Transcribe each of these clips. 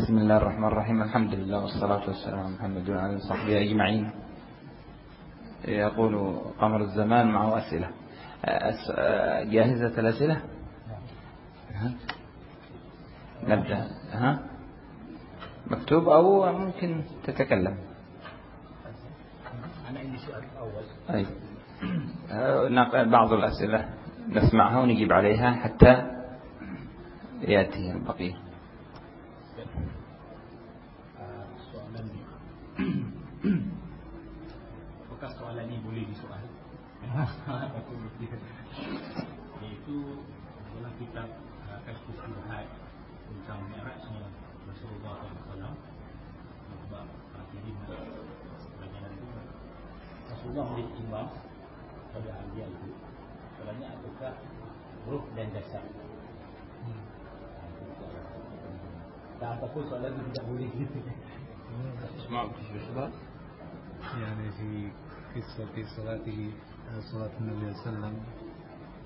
بسم الله الرحمن الرحيم الحمد لله والصلاة والسلام على محمد وعلى صحبه أجمعين يقول قمر الزمان معه أسئلة جاهزة الأسئلة نبدأ ها مكتوب أو ممكن تتكلم أنا عندي سؤال أول أي بعض الأسئلة نسمعها ونجيب عليها حتى يأتي البقية Iaitu dalam kitab Kashfus Subhat tentang Mi'rajnya Rasulullah SAW sebab akhirnya pelajaran itu Rasulullah menjadi imam pada Anbiya itu soalannya apakah ruh dan jasad tak apapun soalan itu tidak boleh اسمع في يعني في قصة صلاته صلاة النبي صلى الله عليه وسلم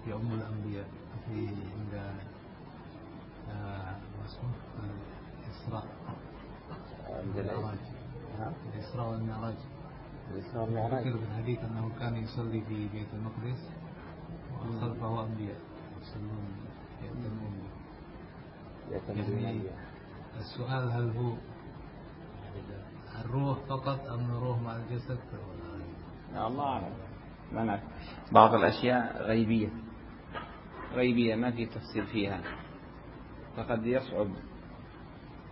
في أم الأنبياء في عند اسمه الإسراء والمعراج الإسراء والمعراج الإسراء والمعراج ذكر في الحديث أنه كان يصلي في بيت المقدس وخلفه أنبياء يصلون يأتمون يعني السؤال هل هو الروح فقط أم الروح مع الجسد الله أعلم بعض الأشياء غيبية. غيبية ما في تفصيل فيها. فقد يصعب.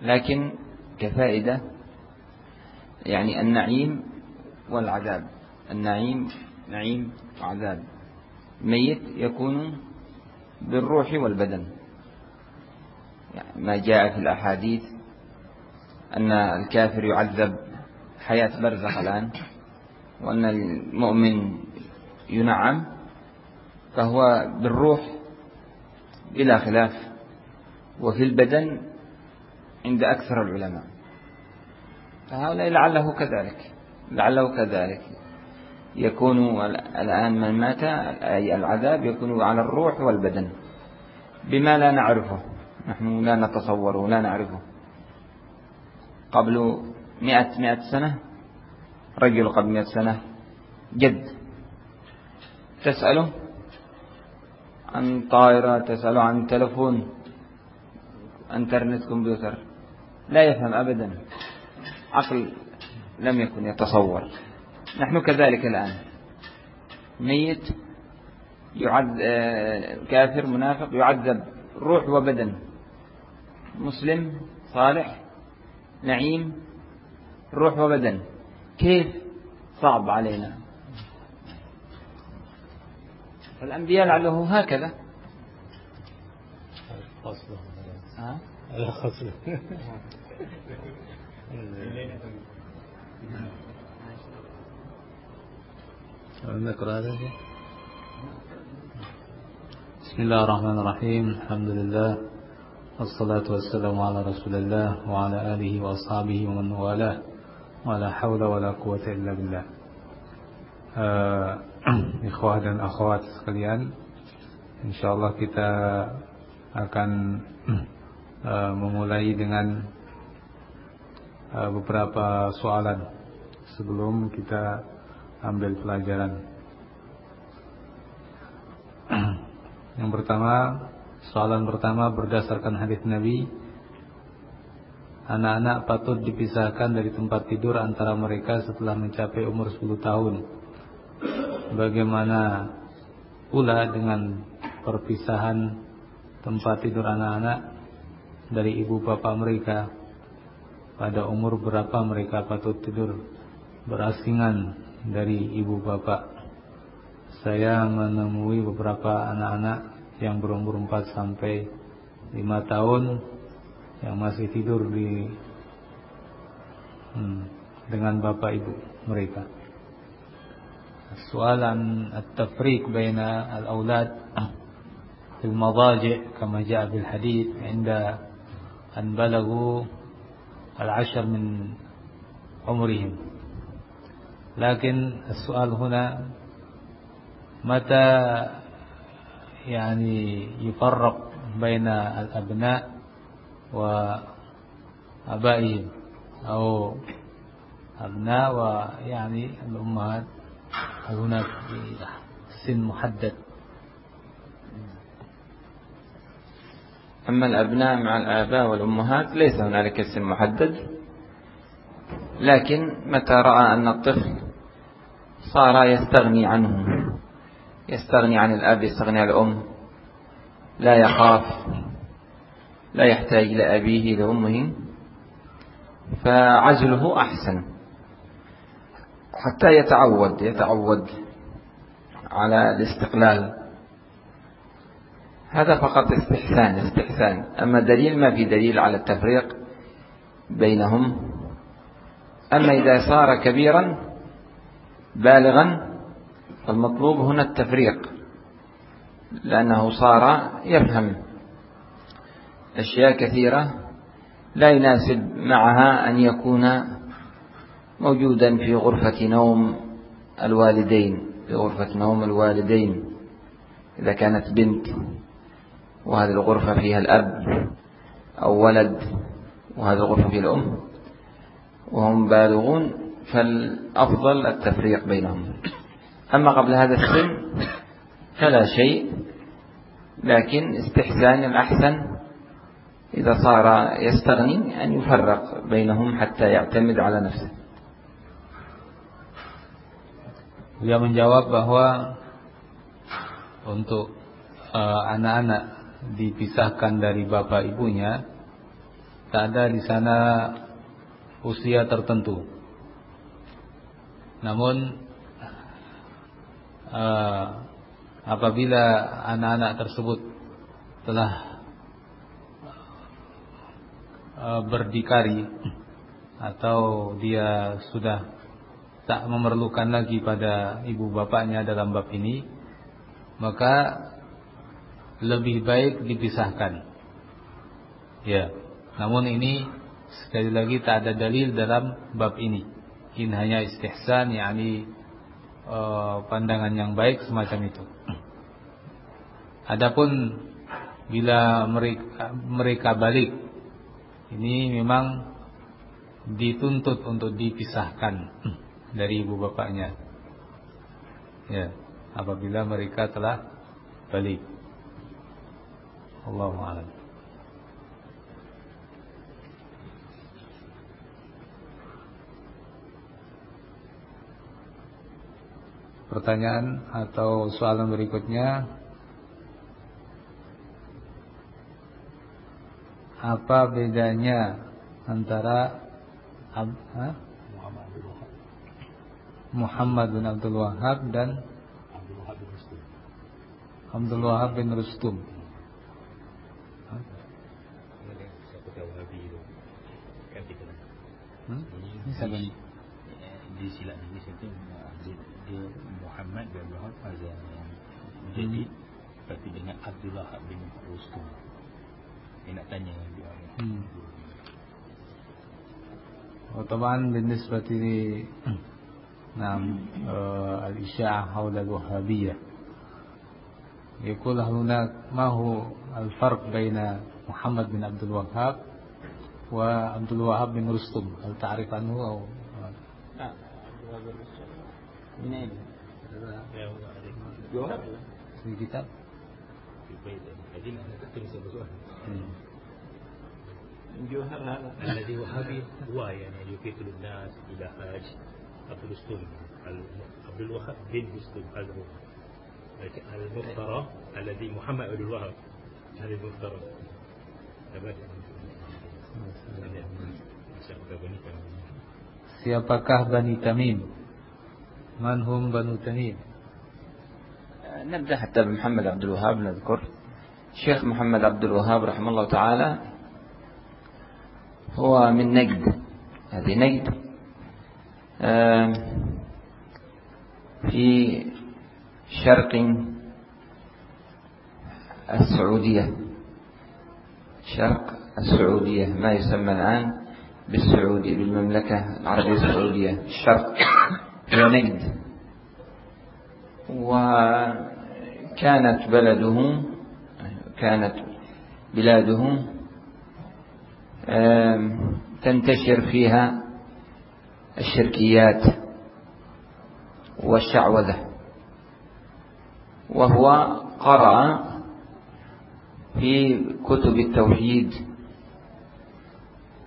لكن كفائدة يعني النعيم والعذاب. النعيم نعيم وعذاب. ميت يكون بالروح والبدن. يعني ما جاء في الأحاديث أن الكافر يعذب. حياة برزخ الآن. وأن المؤمن ينعم فهو بالروح بلا خلاف وفي البدن عند أكثر العلماء. فهؤلاء لعله كذلك لعله كذلك. يكون الآن من مات أي العذاب يكون على الروح والبدن. بما لا نعرفه نحن لا نتصوره لا نعرفه. قبل مئة مئة سنة رجل قبل مئة سنة جد تسأله؟ عن طائرة تسأله عن تلفون انترنت كمبيوتر. لا يفهم أبدا. عقل لم يكن يتصور. نحن كذلك الآن. ميت يعذ... كافر منافق يعذب. روح وبدن. مسلم صالح نعيم روح وبدن. كيف؟ صعب علينا. فالأنبياء لعله هكذا. ها؟ نقرأ هذا بسم الله الرحمن الرحيم. الحمد لله والصلاة والسلام على رسول الله وعلى آله وأصحابه ومن والاه. ولا حول ولا قوة إلا بالله. Ikhwah dan akhwat sekalian InsyaAllah kita akan uh, memulai dengan uh, beberapa soalan Sebelum kita ambil pelajaran. Yang pertama Soalan pertama berdasarkan hadis Nabi Anak-anak patut dipisahkan dari tempat tidur antara mereka setelah mencapai umur 10 tahun Bagaimana pula dengan perpisahan tempat tidur anak-anak dari ibu bapak mereka Pada umur berapa mereka patut tidur berasingan dari ibu bapak Saya menemui beberapa anak-anak yang berumur 4 sampai 5 tahun yang masih tidur di hmm, dengan bapak ibu mereka. Soalan at-tafriq baina al-aulad في المضاجع كما جاء في الحديث عند أن بلغوا العشر من عمرهم. لكن السؤال هنا متى يعني يفرق بين الأبناء آبائهم أو أبناء ويعني الأمهات؟ هل هناك سن محدد؟ أما الأبناء مع الآباء والأمهات ليس هنالك سن محدد. لكن متى رأى أن الطفل صار يستغني عنه يستغني عن الأب يستغني عن الأم لا يخاف لا يحتاج لأبيه لأمه فعزله أحسن. حتى يتعود يتعود على الاستقلال. هذا فقط استحسان استحسان. أما دليل ما في دليل على التفريق بينهم؟ أما إذا صار كبيرا بالغا فالمطلوب هنا التفريق لأنه صار يفهم أشياء كثيرة لا يناسب معها أن يكون موجودا في غرفة نوم الوالدين في غرفة نوم الوالدين إذا كانت بنت وهذه الغرفة فيها الأب أو ولد وهذه الغرفة فيها الأم وهم بالغون فالأفضل التفريق بينهم. أما قبل هذا السن فلا شيء لكن استحسان الأحسن إذا صار يستغني أن يفرق بينهم حتى يعتمد على نفسه. Dia menjawab bahwa untuk uh, anak-anak uh, dipisahkan dari bapak ibunya, tak ada di sana usia tertentu. Namun uh, apabila anak-anak tersebut telah uh, berdikari atau dia sudah tak memerlukan lagi pada ibu bapaknya dalam bab ini, maka lebih baik dipisahkan. Ya, namun ini sekali lagi tak ada dalil dalam bab ini. Ini hanya istihsan, yakni uh, pandangan yang baik semacam itu. Adapun bila mereka mereka balik, ini memang dituntut untuk dipisahkan dari ibu bapaknya. Ya, apabila mereka telah balik. Allah a'lam. Pertanyaan atau soalan berikutnya Apa bedanya antara Muhammad bin Abdul Wahab dan Abdul Wahab bin Rustum Hmm? Ini siapa ni? Di silat ni saya dia, dia Muhammad bin Wahab Azan jadi hmm. tapi dengan Abdullah bin Rustum. Saya nak tanya dia. Hmm. وطبعا بالنسبة نعم الإشاعة حول الوهابية. يقول هناك ما هو الفرق بين محمد بن عبد الوهاب وعبد الوهاب بن رستم؟ هل تعرف عنه أو؟ لا من أين في كتاب؟ جوهر هذا الذي وهابي هو يعني يقتل الناس إلى حاج عبد رستم عبد الوهاب بن رستم هذا هو. المفترى الذي محمد عبد الوهاب هذا المفترى Siapakah Bani Tamim? Manhum Banu Tamim? نبدأ حتى بمحمد عبد الوهاب نذكر. الشيخ محمد عبد الوهاب رحمه الله تعالى هو من نجد. هذه نجد. في شرق السعودية. شرق السعودية ما يسمى الآن بالسعودية بالمملكة العربية السعودية. الشرق هو نجد وكانت بلده كانت بلاده تنتشر فيها الشركيات والشعوذة وهو قرأ في كتب التوحيد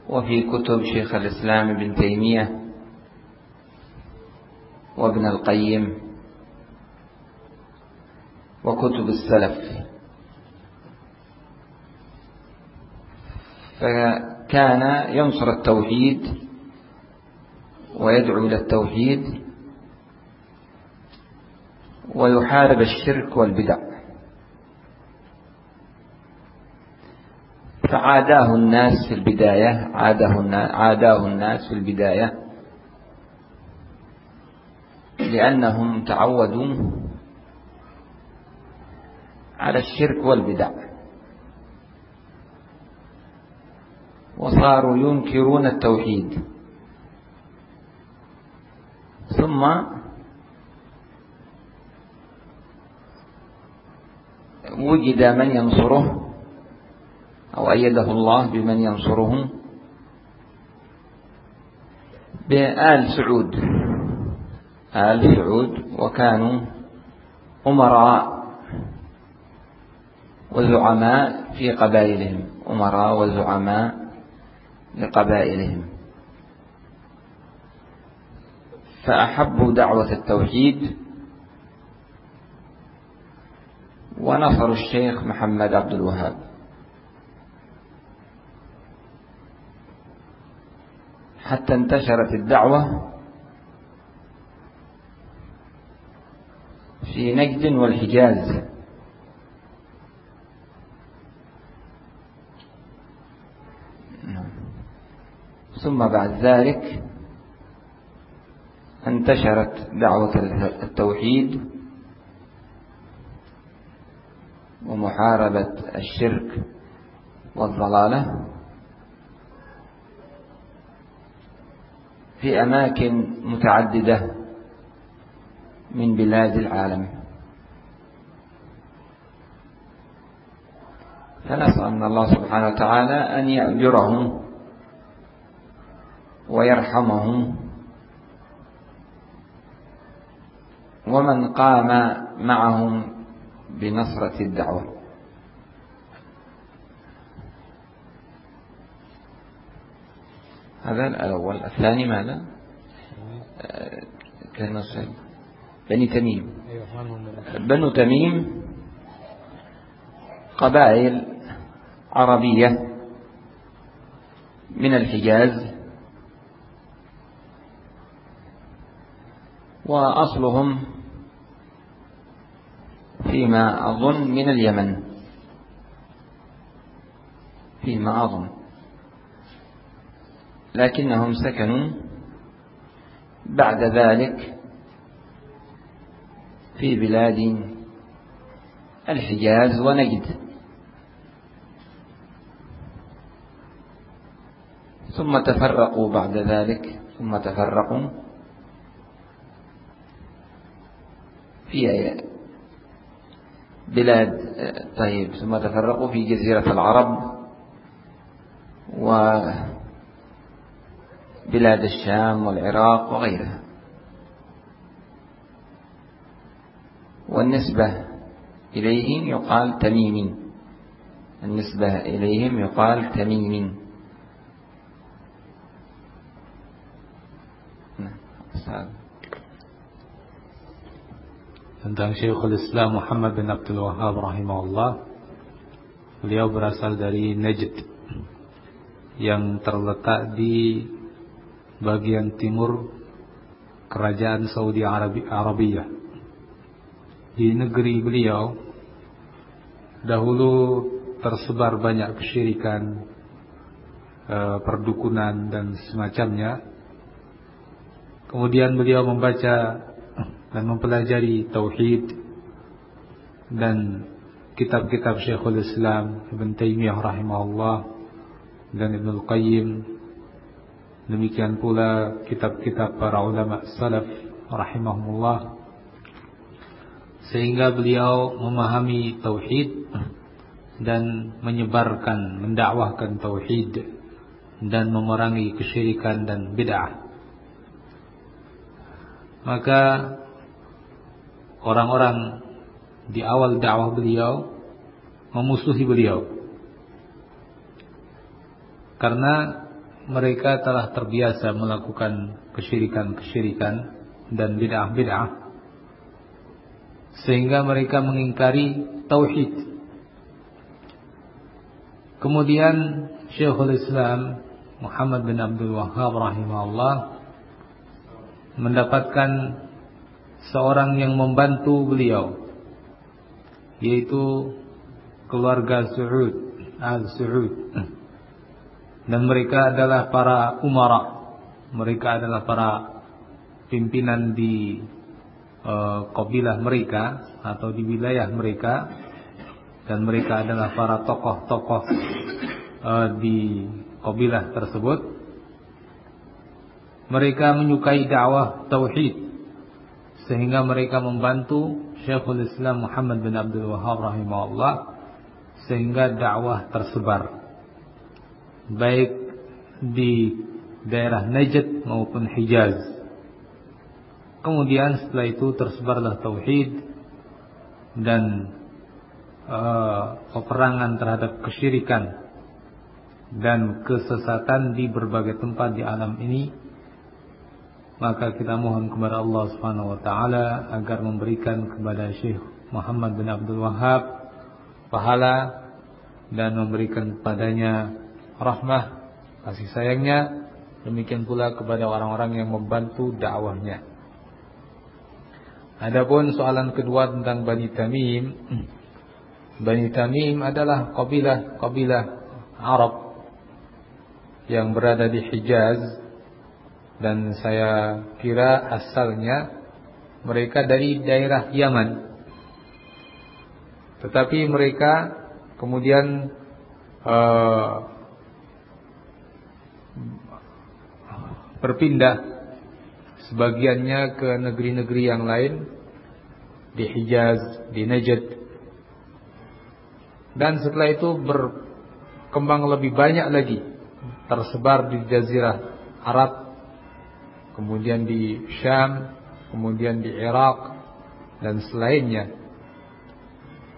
وفي كتب شيخ الإسلام ابن تيمية وابن القيم وكتب السلف. فكان ينصر التوحيد ويدعو إلى التوحيد ويحارب الشرك والبدع. فعاداه الناس في البداية عاداه الناس في البداية لأنهم تعودوا على الشرك والبدع. وصاروا ينكرون التوحيد. ثم وجد من ينصره أو أيده الله بمن ينصره بآل سعود. آل سعود وكانوا أمراء وزعماء في قبائلهم. أمراء وزعماء لقبائلهم. فأحبوا دعوة التوحيد ونصروا الشيخ محمد عبد الوهاب. حتى انتشرت الدعوة في نجد والحجاز. ثم بعد ذلك انتشرت دعوة التوحيد ومحاربة الشرك والضلالة في أماكن متعددة من بلاد العالم. فنسأل الله سبحانه وتعالى أن يأجرهم ويرحمهم ومن قام معهم بنصرة الدعوة. هذا الأول. الثاني ماذا؟ كان بني تميم. بنو تميم قبائل عربية من الحجاز وأصلهم فيما أظن من اليمن. فيما أظن. لكنهم سكنوا بعد ذلك في بلاد الحجاز ونجد. ثم تفرقوا بعد ذلك. ثم تفرقوا في بلاد طيب ثم تفرقوا في جزيرة العرب وبلاد الشام والعراق وغيرها. والنسبة إليهم يقال تميم النسبة إليهم يقال تميم نعم tentang Syekhul Islam Muhammad bin Abdul Wahab rahimahullah. Beliau berasal dari Najd yang terletak di bagian timur kerajaan Saudi Arabia. Di negeri beliau dahulu tersebar banyak kesyirikan, eh, perdukunan dan semacamnya. Kemudian beliau membaca dan mempelajari tauhid dan kitab-kitab Syekhul Islam Ibn Taimiyah rahimahullah dan Ibn Al-Qayyim demikian pula kitab-kitab para ulama salaf rahimahullah sehingga beliau memahami tauhid dan menyebarkan mendakwahkan tauhid dan memerangi kesyirikan dan bid'ah. Maka orang-orang di awal dakwah beliau memusuhi beliau. Karena mereka telah terbiasa melakukan kesyirikan-kesyirikan dan bid'ah-bid'ah sehingga mereka mengingkari tauhid. Kemudian Syekhul Islam Muhammad bin Abdul Wahhab rahimahullah mendapatkan seorang yang membantu beliau yaitu keluarga Su'ud Al-Su'ud dan mereka adalah para umara. Mereka adalah para pimpinan di uh, kabilah mereka atau di wilayah mereka. Dan mereka adalah para tokoh-tokoh uh, di kabilah tersebut. Mereka menyukai dakwah tauhid sehingga mereka membantu Syekhul Islam Muhammad bin Abdul Wahab rahimahullah sehingga dakwah tersebar. Baik di daerah Najd maupun Hijaz. Kemudian setelah itu tersebarlah tauhid dan uh, peperangan terhadap kesyirikan dan kesesatan di berbagai tempat di alam ini maka kita mohon kepada Allah Subhanahu wa taala agar memberikan kepada Syekh Muhammad bin Abdul Wahhab pahala dan memberikan kepadanya rahmah kasih sayangnya. Demikian pula kepada orang-orang yang membantu dakwahnya. Adapun soalan kedua tentang Bani Tamim, Bani Tamim adalah kabilah-kabilah Arab yang berada di Hijaz dan saya kira asalnya mereka dari daerah Yaman. Tetapi mereka kemudian uh, berpindah sebagiannya ke negeri-negeri yang lain di Hijaz, di Najd. Dan setelah itu berkembang lebih banyak lagi tersebar di jazirah Arab, kemudian di Syam, kemudian di Irak dan selainnya.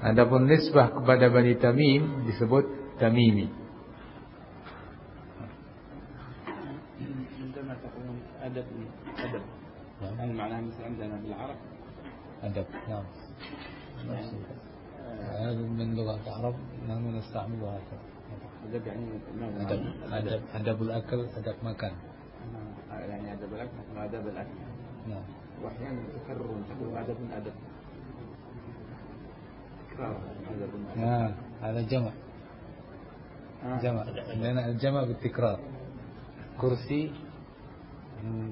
Adapun nisbah kepada Bani Tamim disebut Tamimi. هل معناها مثل عندنا بالعرب أدب نعم هذا من لغة العرب نحن نستعملها هكذا أدب يعني أدب أدب أدب الأكل أدب مكان يعني أدب الأكل مثل أدب الأكل نعم. وأحيانا تكرر تقول أدب أدب. تكرار أدب. نعم هذا جمع. جمع. لأن الجمع بالتكرار. كرسي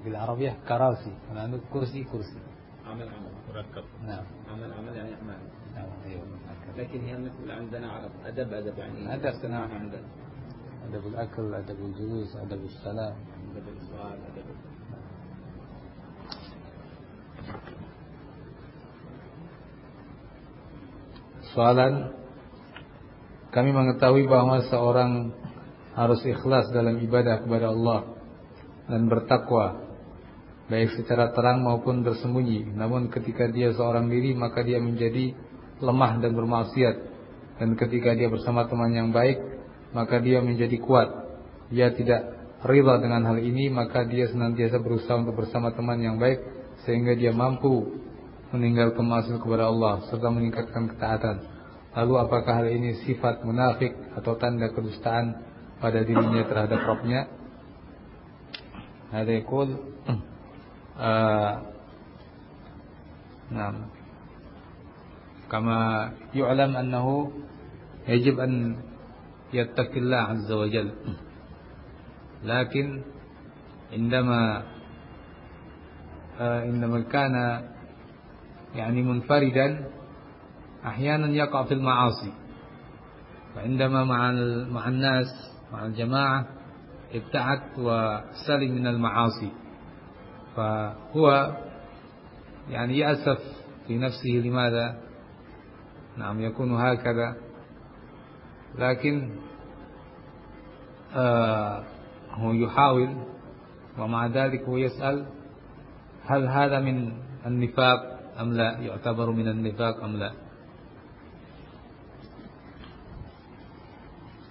بالعربية كراسي. أنا عندك كرسي كرسي. عمل عمل. مركب. نعم. عمل عمل يعني أعمال. نعم أيوه لكن هي مثل عندنا عرب. أدب أدب يعني. أدب. نعم عندنا. أدب الأكل أدب الجلوس أدب السلام. Soalan Kami mengetahui bahwa seorang harus ikhlas dalam ibadah kepada Allah dan bertakwa baik secara terang maupun bersembunyi. Namun ketika dia seorang diri maka dia menjadi lemah dan bermaksiat dan ketika dia bersama teman yang baik maka dia menjadi kuat. Dia tidak rela dengan hal ini maka dia senantiasa berusaha untuk bersama teman yang baik sehingga dia mampu meninggal kemasuk kepada Allah serta meningkatkan ketaatan. Lalu apakah hal ini sifat munafik atau tanda kedustaan pada dirinya terhadap Rabbnya? Ada ikut. Nah, kama yu'lam annahu yajib an yattaqillah azza wa jalla. لكن عندما آه عندما كان يعني منفردا أحيانا يقع في المعاصي. وعندما مع مع الناس مع الجماعة ابتعد وسلم من المعاصي. فهو يعني يأسف في نفسه لماذا؟ نعم يكون هكذا. لكن آه هو يحاول ومع ذلك هو يسأل هل هذا من النفاق أم لا؟ يعتبر من النفاق أم لا؟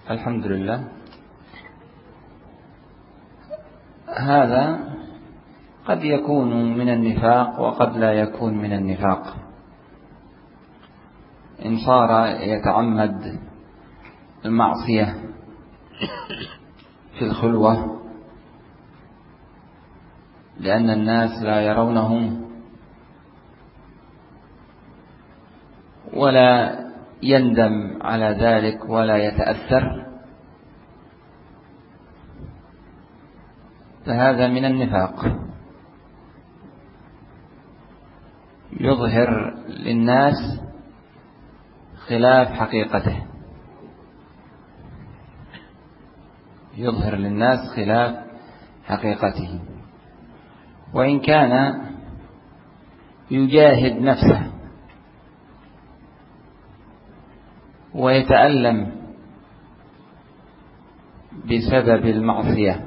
الحمد لله هذا قد يكون من النفاق وقد لا يكون من النفاق. إن صار يتعمد المعصية في الخلوة لأن الناس لا يرونه ولا يندم على ذلك ولا يتأثر. فهذا من النفاق. يظهر للناس خلاف حقيقته. يظهر للناس خلاف حقيقته. وإن كان يجاهد نفسه ويتألم بسبب المعصية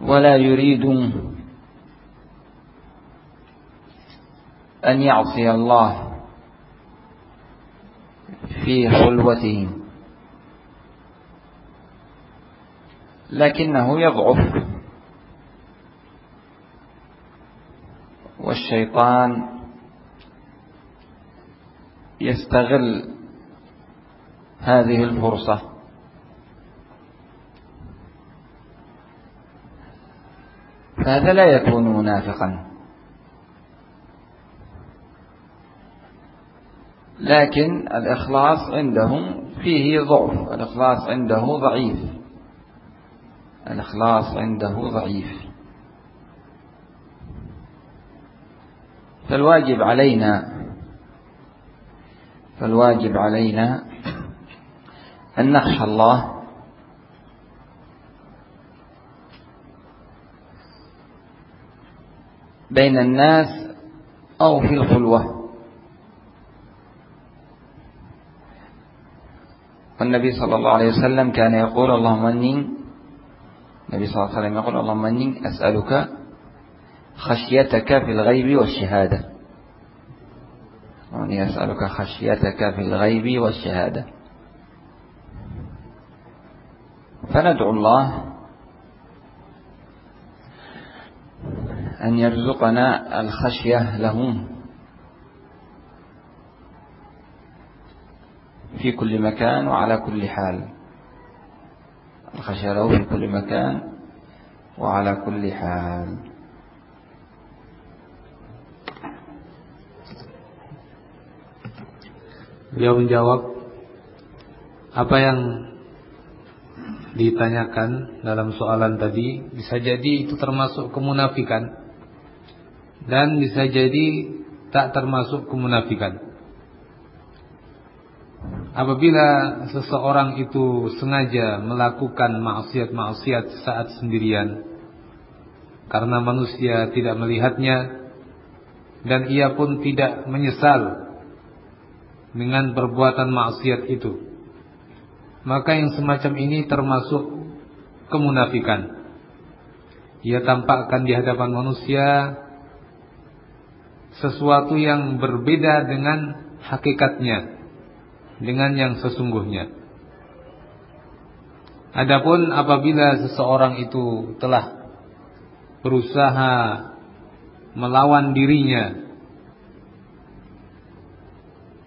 ولا يريد أن يعصي الله في خلوته. لكنه يضعف. والشيطان يستغل هذه الفرصة. فهذا لا يكون منافقا. لكن الإخلاص عندهم فيه ضعف. الإخلاص عنده ضعيف. الإخلاص عنده ضعيف. فالواجب علينا فالواجب علينا أن نخشى الله. بين الناس أو في الخلوة. والنبي صلى الله عليه وسلم كان يقول اللهم أني النبي صلى الله عليه وسلم يقول اللهم أني أسألك خشيتك في الغيب والشهادة وأني أسألك خشيتك في الغيب والشهادة فندعو الله أن يرزقنا الخشية له في كل مكان وعلى كل حال الخشية له في كل مكان وعلى كل حال Beliau menjawab apa yang ditanyakan dalam soalan tadi bisa jadi itu termasuk kemunafikan dan bisa jadi tak termasuk kemunafikan. Apabila seseorang itu sengaja melakukan maksiat-maksiat saat sendirian karena manusia tidak melihatnya dan ia pun tidak menyesal dengan perbuatan maksiat itu. Maka yang semacam ini termasuk kemunafikan. Ia tampakkan di hadapan manusia sesuatu yang berbeda dengan hakikatnya, dengan yang sesungguhnya. Adapun apabila seseorang itu telah berusaha melawan dirinya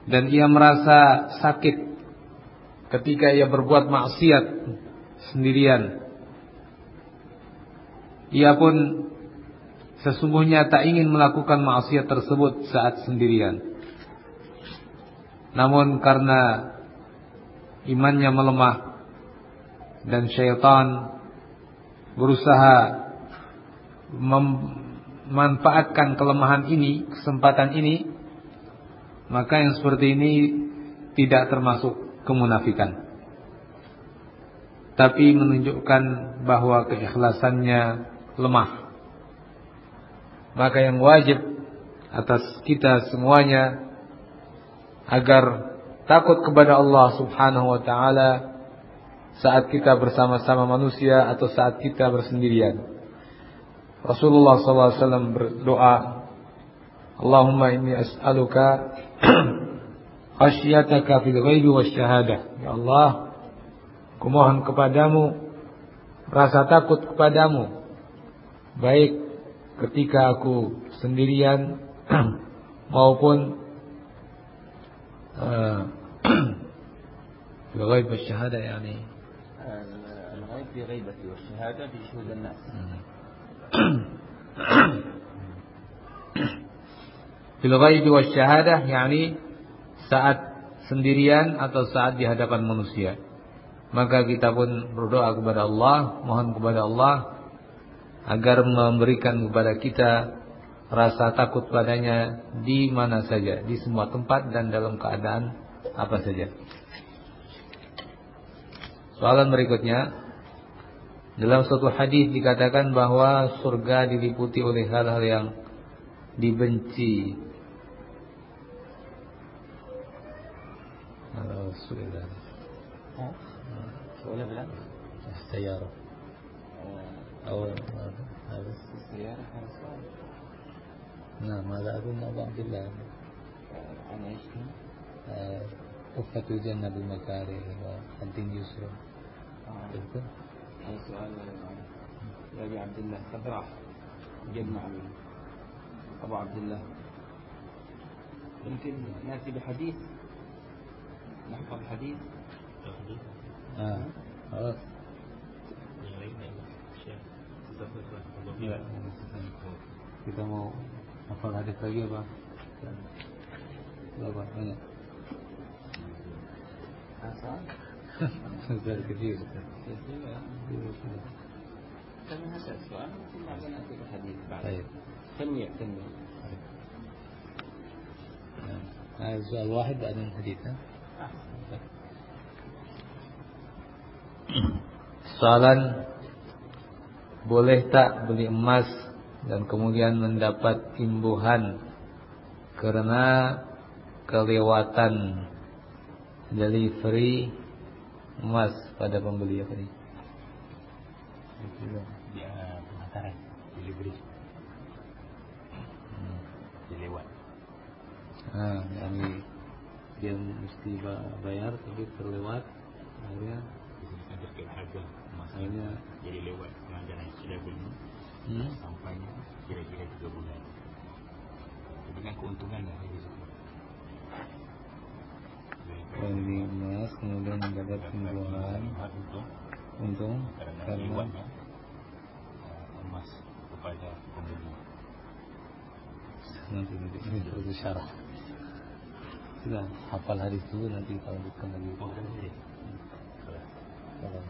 dan ia merasa sakit ketika ia berbuat maksiat sendirian. Ia pun sesungguhnya tak ingin melakukan maksiat tersebut saat sendirian. Namun karena imannya melemah dan syaitan berusaha memanfaatkan kelemahan ini, kesempatan ini maka yang seperti ini tidak termasuk kemunafikan. Tapi menunjukkan bahwa keikhlasannya lemah. Maka yang wajib atas kita semuanya agar takut kepada Allah Subhanahu wa taala saat kita bersama-sama manusia atau saat kita bersendirian. Rasulullah SAW berdoa, Allahumma inni as'aluka khasyataka fil ghaibi wasyahadah. Ya Allah, kumohon kepadamu rasa takut kepadamu baik ketika aku sendirian maupun في الغيب والشهادة يعني الغيب في غيبتي والشهادة في شهود الناس في الغيب والشهادة يعني saat sendirian atau saat di hadapan manusia. Maka kita pun berdoa kepada Allah, mohon kepada Allah agar memberikan kepada kita rasa takut padanya di mana saja, di semua tempat dan dalam keadaan apa saja. Soalan berikutnya, dalam suatu hadis dikatakan bahwa surga diliputi oleh hal-hal yang dibenci. Oh, نعم هذا أظن أبو عبد الله. عن إيش كفة الجنة بالمكاره والدين يسر تذكر؟ هذا سؤال يا أبي عبد الله. قد راح جمع أبو عبد الله. يمكن نأتي بحديث؟ نحفظ حديث آه خلاص. kita mau hafal hadis lagi apa? Berapa banyak? Asal? Dari kecil. كم هذا السؤال ثم نأتي بالحديث بعد طيب تنويع تنويع هذا سؤال واحد بعدين الحديث ها؟ Soalan boleh tak beli emas dan kemudian mendapat imbuhan karena kelewatan delivery emas pada pembeli apa nih? Dia penghantaran delivery. Hmm. Dilewat. Nah, yani dia mesti bayar tapi terlewat akhirnya harga akhirnya jadi lewat pengajaran yang sudah beli hmm? sampainya kira-kira 3 bulan. Dengan keuntungan lah dari situ beli emas kemudian mendapat imbuhan untung. Karena uh, emas kepada pembeli. Nanti nanti. Ini perlu syarat. Sudah hafal hadis dulu nanti kita lanjutkan lagi. Oh.